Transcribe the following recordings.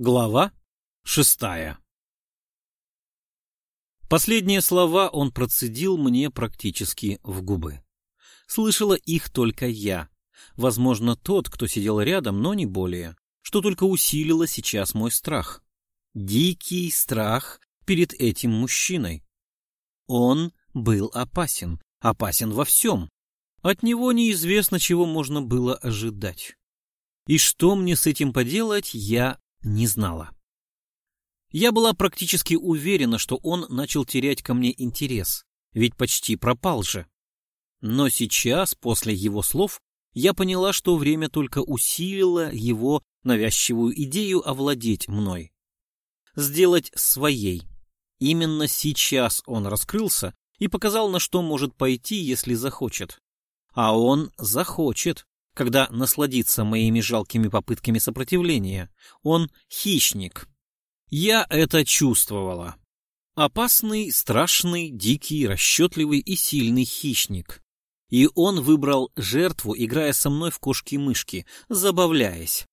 Глава шестая Последние слова он процедил мне практически в губы. Слышала их только я. Возможно, тот, кто сидел рядом, но не более, что только усилило сейчас мой страх. Дикий страх перед этим мужчиной. Он был опасен, опасен во всем. От него неизвестно, чего можно было ожидать. И что мне с этим поделать, я не знала. Я была практически уверена, что он начал терять ко мне интерес, ведь почти пропал же. Но сейчас, после его слов, я поняла, что время только усилило его навязчивую идею овладеть мной. Сделать своей. Именно сейчас он раскрылся и показал, на что может пойти, если захочет. А он захочет, когда насладится моими жалкими попытками сопротивления. Он хищник. Я это чувствовала. Опасный, страшный, дикий, расчетливый и сильный хищник. И он выбрал жертву, играя со мной в кошки-мышки, забавляясь.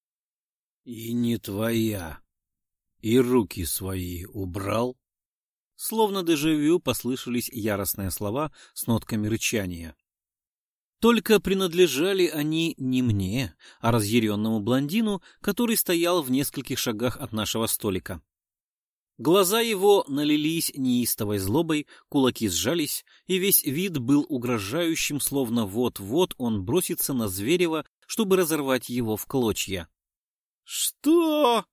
И не твоя. И руки свои убрал. Словно дежавю послышались яростные слова с нотками рычания. Только принадлежали они не мне, а разъяренному блондину, который стоял в нескольких шагах от нашего столика. Глаза его налились неистовой злобой, кулаки сжались, и весь вид был угрожающим, словно вот-вот он бросится на Зверева, чтобы разорвать его в клочья. «Что?»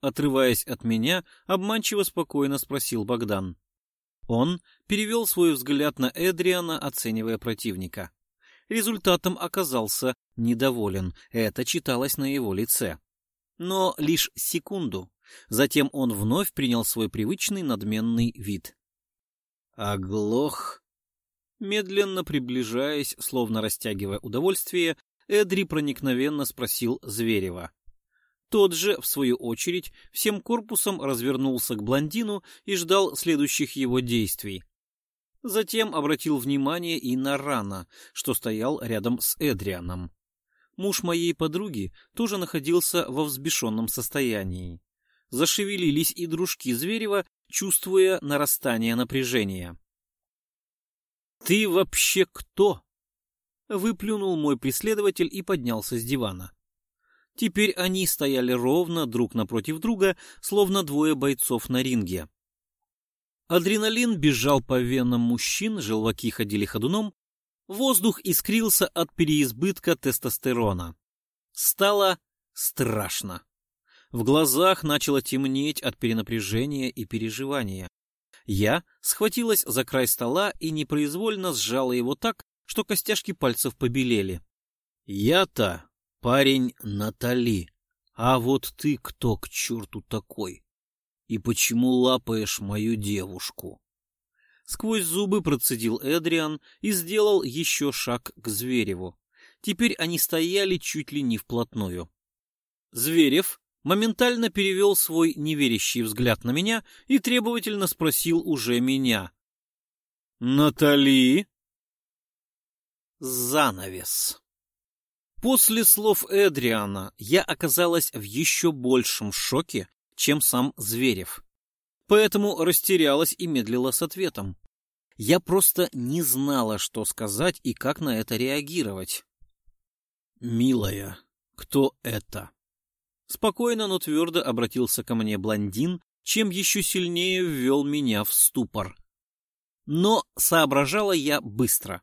Отрываясь от меня, обманчиво спокойно спросил Богдан. Он перевел свой взгляд на Эдриана, оценивая противника. Результатом оказался недоволен, это читалось на его лице. Но лишь секунду. Затем он вновь принял свой привычный надменный вид. «Оглох?» Медленно приближаясь, словно растягивая удовольствие, Эдри проникновенно спросил Зверева. Тот же, в свою очередь, всем корпусом развернулся к блондину и ждал следующих его действий. Затем обратил внимание и на Рана, что стоял рядом с Эдрианом. Муж моей подруги тоже находился во взбешенном состоянии. Зашевелились и дружки Зверева, чувствуя нарастание напряжения. «Ты вообще кто?» — выплюнул мой преследователь и поднялся с дивана. Теперь они стояли ровно друг напротив друга, словно двое бойцов на ринге. Адреналин бежал по венам мужчин, желваки ходили ходуном, воздух искрился от переизбытка тестостерона. Стало страшно. В глазах начало темнеть от перенапряжения и переживания. Я схватилась за край стола и непроизвольно сжала его так, что костяшки пальцев побелели. Я-то Парень Натали. А вот ты кто к черту такой? И почему лапаешь мою девушку? Сквозь зубы процедил Эдриан и сделал еще шаг к Звереву. Теперь они стояли чуть ли не вплотную. Зверев моментально перевел свой неверящий взгляд на меня и требовательно спросил уже меня. «Натали?» Занавес. После слов Эдриана я оказалась в еще большем шоке, чем сам Зверев. Поэтому растерялась и медлила с ответом. Я просто не знала, что сказать и как на это реагировать. «Милая, кто это?» Спокойно, но твердо обратился ко мне блондин, чем еще сильнее ввел меня в ступор. Но соображала я быстро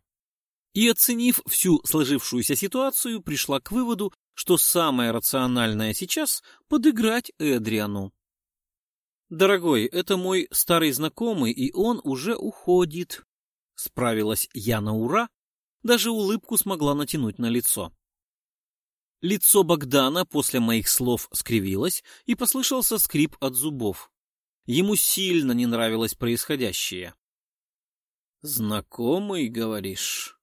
и, оценив всю сложившуюся ситуацию, пришла к выводу, что самое рациональное сейчас — подыграть Эдриану. «Дорогой, это мой старый знакомый, и он уже уходит», — справилась я на ура, даже улыбку смогла натянуть на лицо. Лицо Богдана после моих слов скривилось, и послышался скрип от зубов. Ему сильно не нравилось происходящее. «Знакомый, говоришь?»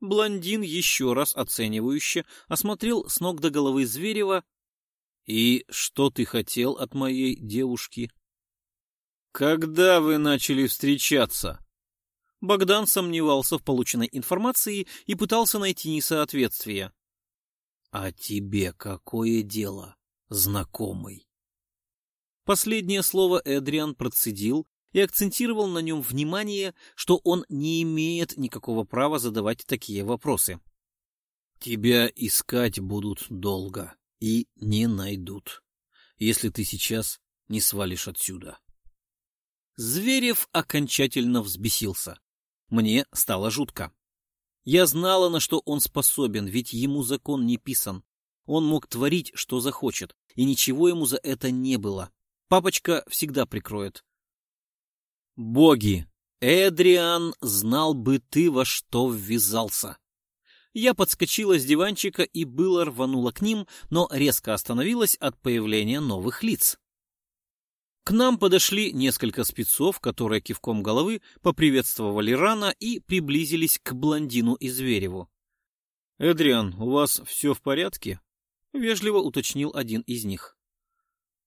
Блондин еще раз оценивающе осмотрел с ног до головы Зверева. «И что ты хотел от моей девушки?» «Когда вы начали встречаться?» Богдан сомневался в полученной информации и пытался найти несоответствие. «А тебе какое дело, знакомый?» Последнее слово Эдриан процедил и акцентировал на нем внимание, что он не имеет никакого права задавать такие вопросы. «Тебя искать будут долго и не найдут, если ты сейчас не свалишь отсюда». Зверев окончательно взбесился. Мне стало жутко. Я знала, на что он способен, ведь ему закон не писан. Он мог творить, что захочет, и ничего ему за это не было. Папочка всегда прикроет. Боги! Эдриан, знал бы ты, во что ввязался. Я подскочила с диванчика и было рванула к ним, но резко остановилась от появления новых лиц. К нам подошли несколько спецов, которые кивком головы поприветствовали Рана и приблизились к блондину и Звереву. — Эдриан, у вас все в порядке? — вежливо уточнил один из них.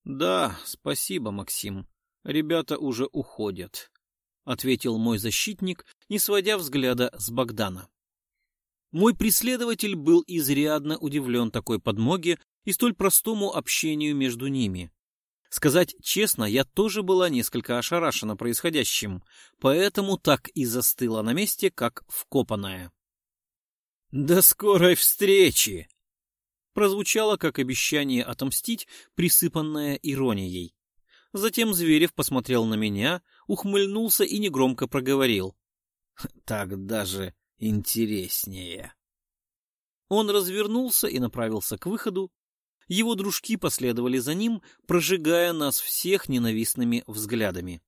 Да, спасибо, Максим. Ребята уже уходят, ответил мой защитник, не сводя взгляда с Богдана. Мой преследователь был изрядно удивлен такой подмоге и столь простому общению между ними. Сказать честно, я тоже была несколько ошарашена происходящим, поэтому так и застыла на месте, как вкопанная. «До скорой встречи!» прозвучало как обещание отомстить, присыпанное иронией. Затем Зверев посмотрел на меня, ухмыльнулся и негромко проговорил. «Так даже интереснее». Он развернулся и направился к выходу. Его дружки последовали за ним, прожигая нас всех ненавистными взглядами.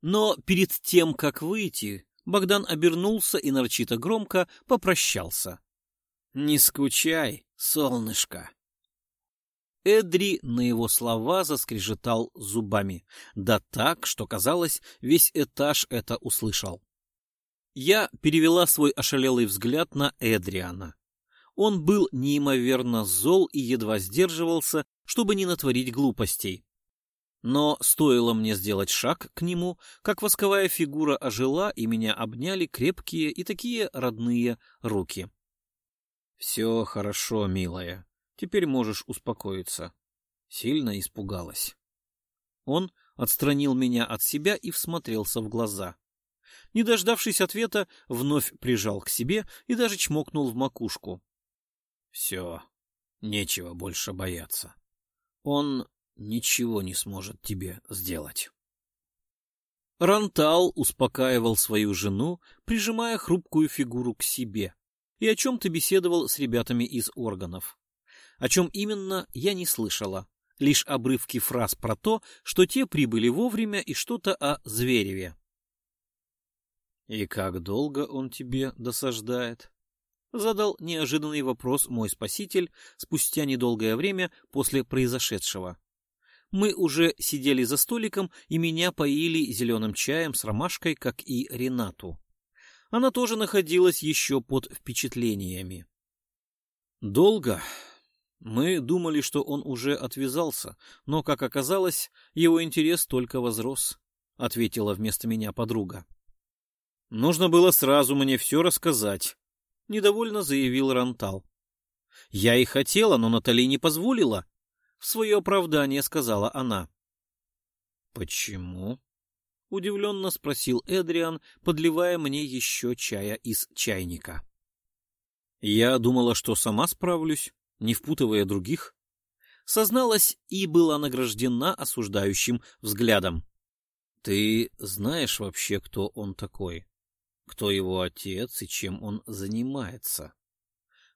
Но перед тем, как выйти, Богдан обернулся и нарочито громко попрощался. «Не скучай, солнышко!» Эдри на его слова заскрежетал зубами, да так, что, казалось, весь этаж это услышал. Я перевела свой ошалелый взгляд на Эдриана. Он был неимоверно зол и едва сдерживался, чтобы не натворить глупостей. Но стоило мне сделать шаг к нему, как восковая фигура ожила, и меня обняли крепкие и такие родные руки. Все хорошо, милая. Теперь можешь успокоиться. Сильно испугалась. Он отстранил меня от себя и всмотрелся в глаза. Не дождавшись ответа, вновь прижал к себе и даже чмокнул в макушку. Все, нечего больше бояться. Он ничего не сможет тебе сделать. Рантал успокаивал свою жену, прижимая хрупкую фигуру к себе и о чем-то беседовал с ребятами из органов. О чем именно, я не слышала. Лишь обрывки фраз про то, что те прибыли вовремя и что-то о Звереве. «И как долго он тебе досаждает?» Задал неожиданный вопрос мой спаситель спустя недолгое время после произошедшего. Мы уже сидели за столиком, и меня поили зеленым чаем с ромашкой, как и Ренату она тоже находилась еще под впечатлениями. Долго. Мы думали, что он уже отвязался, но, как оказалось, его интерес только возрос, — ответила вместо меня подруга. Нужно было сразу мне все рассказать, — недовольно заявил Рантал. Я и хотела, но Натали не позволила, — в свое оправдание сказала она. — Почему? — удивленно спросил Эдриан, подливая мне еще чая из чайника. Я думала, что сама справлюсь, не впутывая других. Созналась и была награждена осуждающим взглядом. Ты знаешь вообще, кто он такой? Кто его отец и чем он занимается?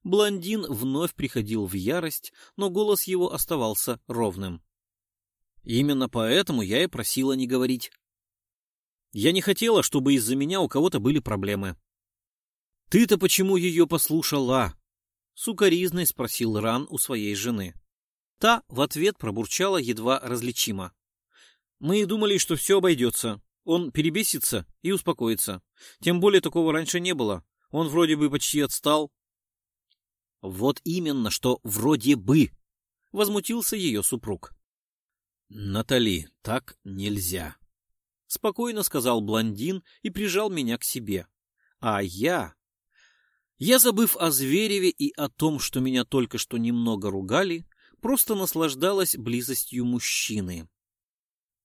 Блондин вновь приходил в ярость, но голос его оставался ровным. Именно поэтому я и просила не говорить. Я не хотела, чтобы из-за меня у кого-то были проблемы. «Ты-то почему ее послушала?» — сукоризной спросил Ран у своей жены. Та в ответ пробурчала едва различимо. «Мы и думали, что все обойдется. Он перебесится и успокоится. Тем более такого раньше не было. Он вроде бы почти отстал». «Вот именно, что вроде бы!» — возмутился ее супруг. «Натали, так нельзя!» — спокойно сказал блондин и прижал меня к себе. А я... Я, забыв о Звереве и о том, что меня только что немного ругали, просто наслаждалась близостью мужчины.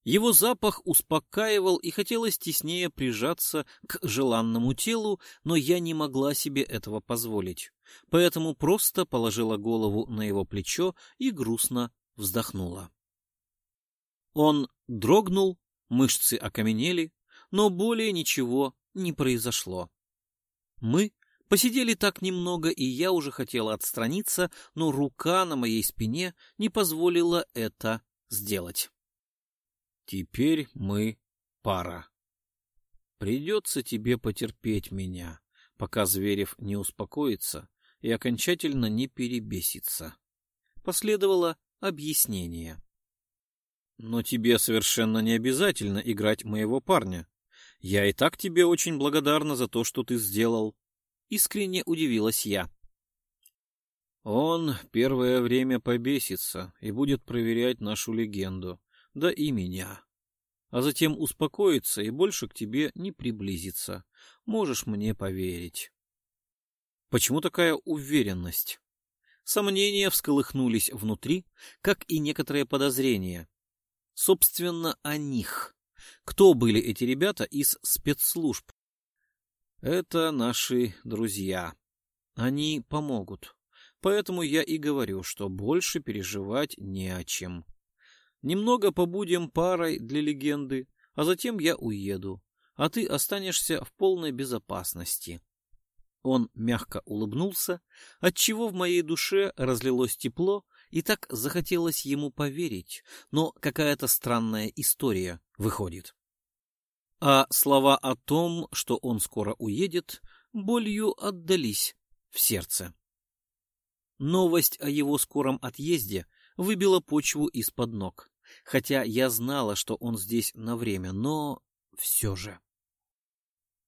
Его запах успокаивал и хотелось теснее прижаться к желанному телу, но я не могла себе этого позволить, поэтому просто положила голову на его плечо и грустно вздохнула. Он дрогнул, мышцы окаменели, но более ничего не произошло. Мы посидели так немного, и я уже хотела отстраниться, но рука на моей спине не позволила это сделать. Теперь мы пара. Придется тебе потерпеть меня, пока Зверев не успокоится и окончательно не перебесится. Последовало объяснение. Но тебе совершенно не обязательно играть моего парня. Я и так тебе очень благодарна за то, что ты сделал. Искренне удивилась я. Он первое время побесится и будет проверять нашу легенду, да и меня. А затем успокоится и больше к тебе не приблизится. Можешь мне поверить. Почему такая уверенность? Сомнения всколыхнулись внутри, как и некоторые подозрения собственно, о них. Кто были эти ребята из спецслужб? Это наши друзья. Они помогут. Поэтому я и говорю, что больше переживать не о чем. Немного побудем парой для легенды, а затем я уеду, а ты останешься в полной безопасности. Он мягко улыбнулся, отчего в моей душе разлилось тепло и так захотелось ему поверить, но какая-то странная история выходит. А слова о том, что он скоро уедет, болью отдались в сердце. Новость о его скором отъезде выбила почву из-под ног, хотя я знала, что он здесь на время, но все же.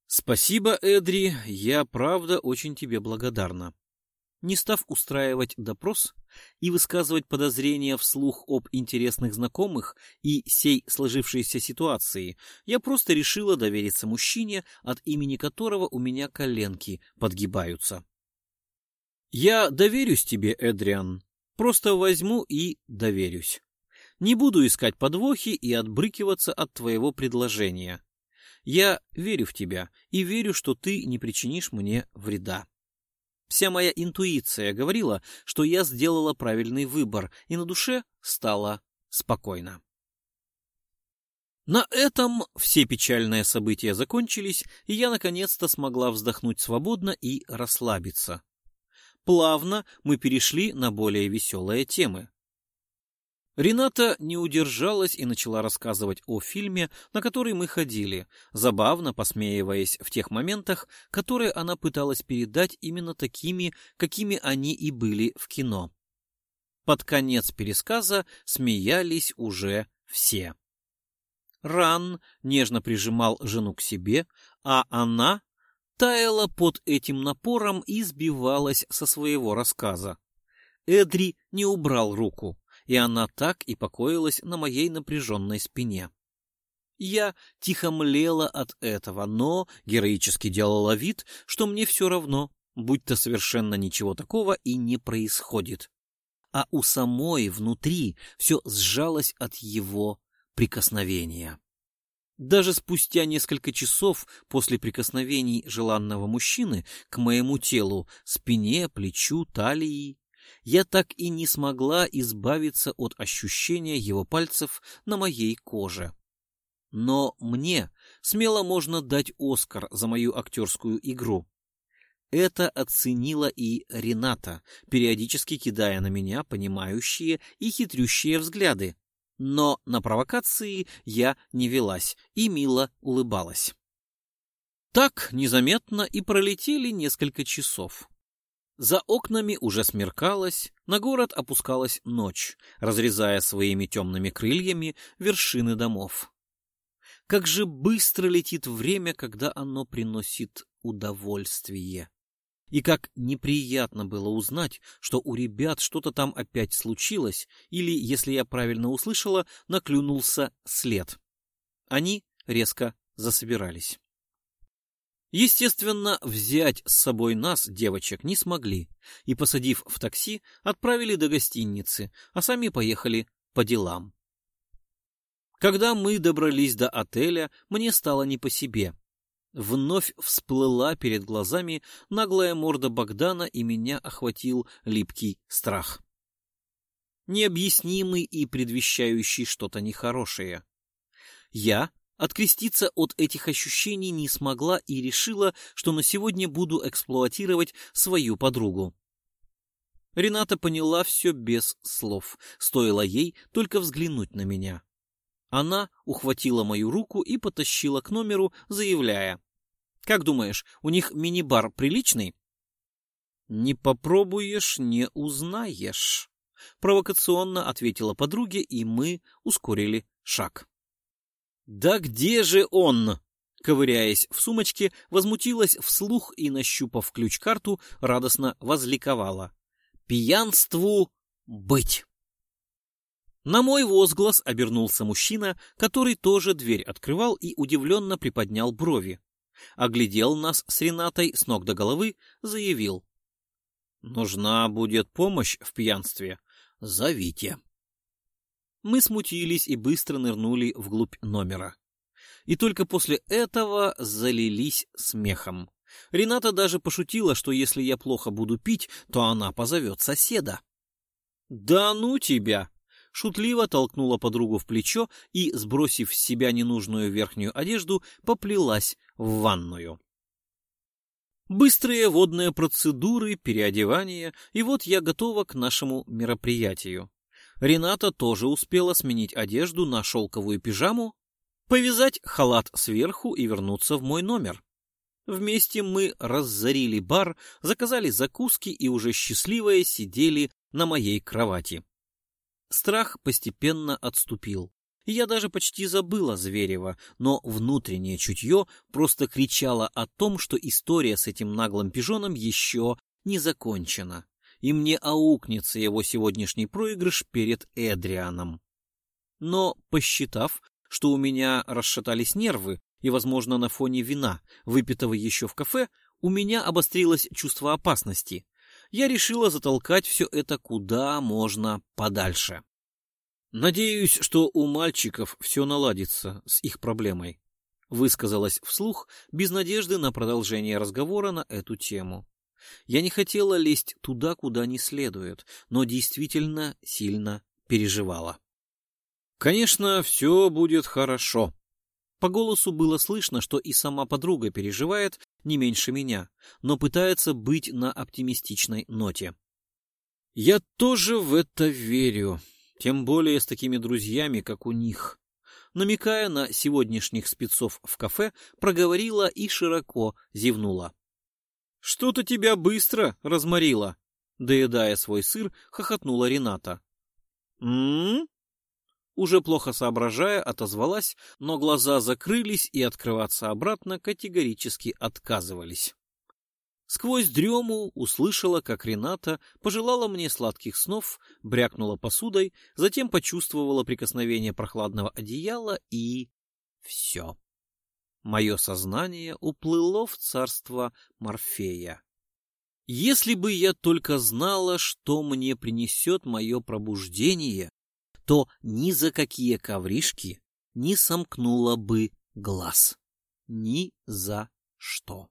Спасибо, Эдри, я правда очень тебе благодарна. Не став устраивать допрос и высказывать подозрения вслух об интересных знакомых и сей сложившейся ситуации, я просто решила довериться мужчине, от имени которого у меня коленки подгибаются. Я доверюсь тебе, Эдриан. Просто возьму и доверюсь. Не буду искать подвохи и отбрыкиваться от твоего предложения. Я верю в тебя и верю, что ты не причинишь мне вреда. Вся моя интуиция говорила, что я сделала правильный выбор, и на душе стало спокойно. На этом все печальные события закончились, и я наконец-то смогла вздохнуть свободно и расслабиться. Плавно мы перешли на более веселые темы. Рената не удержалась и начала рассказывать о фильме, на который мы ходили, забавно посмеиваясь в тех моментах, которые она пыталась передать именно такими, какими они и были в кино. Под конец пересказа смеялись уже все. Ран нежно прижимал жену к себе, а она таяла под этим напором и сбивалась со своего рассказа. Эдри не убрал руку и она так и покоилась на моей напряженной спине. Я тихо млела от этого, но героически делала вид, что мне все равно, будь-то совершенно ничего такого и не происходит. А у самой внутри все сжалось от его прикосновения. Даже спустя несколько часов после прикосновений желанного мужчины к моему телу, спине, плечу, талии, я так и не смогла избавиться от ощущения его пальцев на моей коже. Но мне смело можно дать Оскар за мою актерскую игру. Это оценила и Рената, периодически кидая на меня понимающие и хитрющие взгляды. Но на провокации я не велась и мило улыбалась. Так незаметно и пролетели несколько часов. За окнами уже смеркалось, на город опускалась ночь, разрезая своими темными крыльями вершины домов. Как же быстро летит время, когда оно приносит удовольствие. И как неприятно было узнать, что у ребят что-то там опять случилось, или, если я правильно услышала, наклюнулся след. Они резко засобирались. Естественно, взять с собой нас, девочек, не смогли, и, посадив в такси, отправили до гостиницы, а сами поехали по делам. Когда мы добрались до отеля, мне стало не по себе. Вновь всплыла перед глазами наглая морда Богдана, и меня охватил липкий страх. Необъяснимый и предвещающий что-то нехорошее. Я откреститься от этих ощущений не смогла и решила, что на сегодня буду эксплуатировать свою подругу. Рената поняла все без слов, стоило ей только взглянуть на меня. Она ухватила мою руку и потащила к номеру, заявляя. «Как думаешь, у них мини-бар приличный?» «Не попробуешь, не узнаешь», — провокационно ответила подруге, и мы ускорили шаг. «Да где же он?» Ковыряясь в сумочке, возмутилась вслух и, нащупав ключ-карту, радостно возликовала. «Пьянству быть!» На мой возглас обернулся мужчина, который тоже дверь открывал и удивленно приподнял брови. Оглядел нас с Ренатой с ног до головы, заявил. «Нужна будет помощь в пьянстве. Зовите». Мы смутились и быстро нырнули вглубь номера. И только после этого залились смехом. Рената даже пошутила, что если я плохо буду пить, то она позовет соседа. «Да ну тебя!» шутливо толкнула подругу в плечо и, сбросив с себя ненужную верхнюю одежду, поплелась в ванную. Быстрые водные процедуры, переодевание, и вот я готова к нашему мероприятию. Рената тоже успела сменить одежду на шелковую пижаму, повязать халат сверху и вернуться в мой номер. Вместе мы разорили бар, заказали закуски и уже счастливые сидели на моей кровати. Страх постепенно отступил. Я даже почти забыла Зверева, но внутреннее чутье просто кричало о том, что история с этим наглым пижоном еще не закончена, и мне аукнется его сегодняшний проигрыш перед Эдрианом. Но, посчитав, что у меня расшатались нервы, и, возможно, на фоне вина, выпитого еще в кафе, у меня обострилось чувство опасности, я решила затолкать все это куда можно подальше. «Надеюсь, что у мальчиков все наладится с их проблемой», высказалась вслух, без надежды на продолжение разговора на эту тему. Я не хотела лезть туда, куда не следует, но действительно сильно переживала. «Конечно, все будет хорошо», по голосу было слышно, что и сама подруга переживает не меньше меня, но пытается быть на оптимистичной ноте. «Я тоже в это верю, тем более с такими друзьями, как у них». Намекая на сегодняшних спецов в кафе, проговорила и широко зевнула. «Что-то тебя быстро разморило!» Доедая свой сыр, хохотнула Рената. «М-м-м?» уже плохо соображая, отозвалась, но глаза закрылись и открываться обратно категорически отказывались. Сквозь дрему услышала, как Рената пожелала мне сладких снов, брякнула посудой, затем почувствовала прикосновение прохладного одеяла и... все. Мое сознание уплыло в царство Морфея. Если бы я только знала, что мне принесет мое пробуждение, то ни за какие ковришки не сомкнула бы глаз. Ни за что.